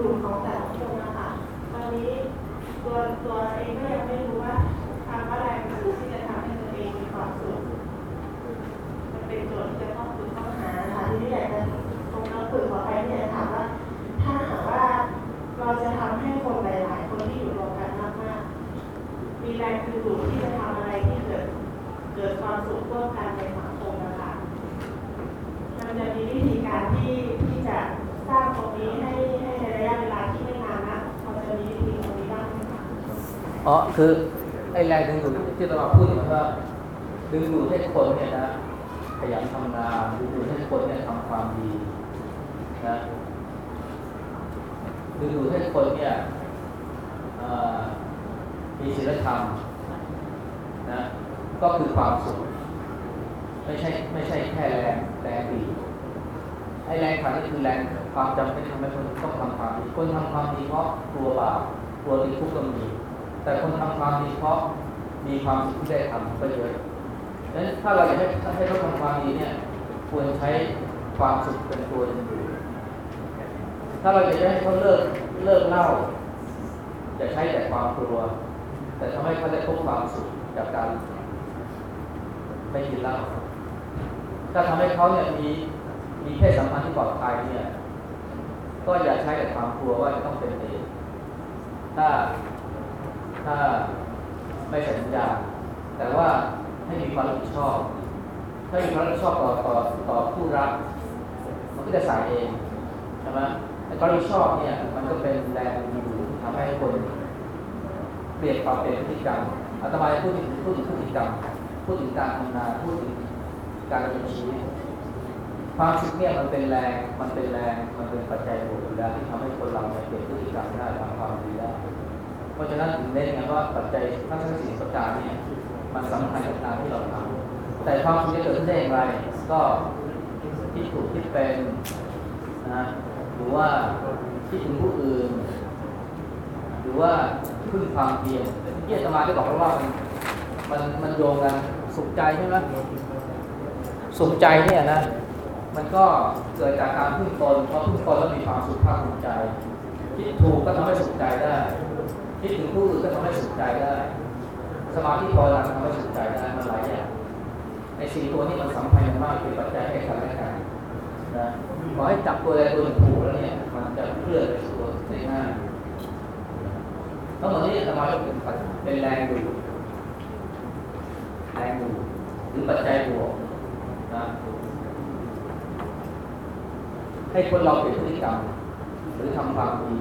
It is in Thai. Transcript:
ดูของแต่ละคนนะคะตอนนี้ตัวตัวเองก็ยังไม่รู้ว่าทำอะไรคือที่จะทำให้ตัวเองมีความสุขมันเป็นโจทย์ที่จะต้องฝึกต้องหานะคะที่อยากจะตรงนั้นฝึกขอไปที่จะถามว่า ถ้าหากว่าเราจะทำให้คนหลายๆคนที่อยู่รวมกันมากๆมีแรงดึงดูดที่จะทำอะไรที่เกิดเกิดความสุขร่วมกันในสังคมนะคะ มันจะมีวิธีการที่ที่จะสร้างตรงนี้ให้ให้ในระยะเวลาที่ไม่นานนะพอจะมีวิธีตรงนี้บ้างไหมคะ อ๋อคือไอ้แรงดึงดูดที่เราพูดถึงว่าดึงดูดให้คนเนี่ยนะขยันทำงานดึงดูดให้คนเนี่ยทำความดีนะดึงดูดให้คนเนี่ยมีศีลธรรมนะก็คือความสุขไม่ใช่ไม่ใช่แค่แรงแรงดีไอ้แรงขันนี่คือแรงความจำเป็นทำให้คนต้องทำความดีคนทำความดีเพราะกลัวบาปกลัวติดคุกก็มี แต่คนทำความดีเพราะมีความสุขที่ได้ทำก็เยอะดังนั้นถ้าเราอยากให้ให้เขาทำความดีเนี่ยควรใช้ความสุขเป็นตัวดึงดูดถ้าเราอยากให้เขาเลิกเลิกเล่าอย่าใช้แต่ความกลัว แต่ทำให้เขาได้พบความสุขจากการไม่กินเหล้าถ้าทำให้เขาเนี่ยมีมีเพศสัมพันธ์ที่ปลอดภัยเนี่ย ก็อย่าใช้แต่ความกลัวว่าจะต้องเป็นเองถ้า ถ้าไม่ใส่สัญญาแต่ว่าให้มีความรับผิดชอบ ถ้ามีความรับผิดชอบต่อต่อต่อผู้รับมันก็จะใส่เองใช่ไหมแต่ความรับผิดชอบเนี่ยมันก็เป็นแรงดึงดูดทำให้คนเปลี่ยนปรับเปลี่ยนพฤติกรรมอาตมาพูดถึงพูดถึงพฤติกรรมพูดถึงการทำงานพูดถึงการดำเนินชีวิตความสุขเนี่ยมันเป็นแรง มันเป็นแรง มันเป็นปัจจัยบวกอยู่แล้วที่ทำให้คนเราเปลี่ยนพฤติกรรมได้ทำความดีได้ ราะฉะนั้นถึงเน้นไงว่าปัจจัยทั้งทั้งสี่ประการเนี่ยมันสำคัญกับการที่เราทำแต่ความสุขจะเกิดขึ้นได้อย่างไร ก็ที่ถูกที่เป็นนะหรือว่าที่ถึงผู้อื่น หรือว่าพึ่งความเพียรที่อาตมาได้บอกว่ามันมันมันโยงกันสุขใจใช่ไหมสุขใจเนี่ยนะ มันก็เกิดจากการพึ่งตนเพอพึ่งตนแล้วมีความสุขภาคภูมิใจคิดถูกก็ทำให้สุขใจได้ คิดถึงผู้อื่นก็ทำให้สุขใจได้ สมาธิพอแล้วทำให้สุขใจได้มันหลายอย่างในสี่ตัวนี้มันสำคัญมากเป็นปัจจัยให้กันและกันนะขอให้จับตัวใดตัวหนึ่งถูกแล้วเนี่ย มันจะเคลื่อนไปสู่ตัวได้ายทั้งหมดนี้สมาธิเป็นปัจเป็นแรงดูแรงดูหรือปัจจัยบวกนะให้คนเราเปลี่ยนพฤติกรรม หรือทำความดี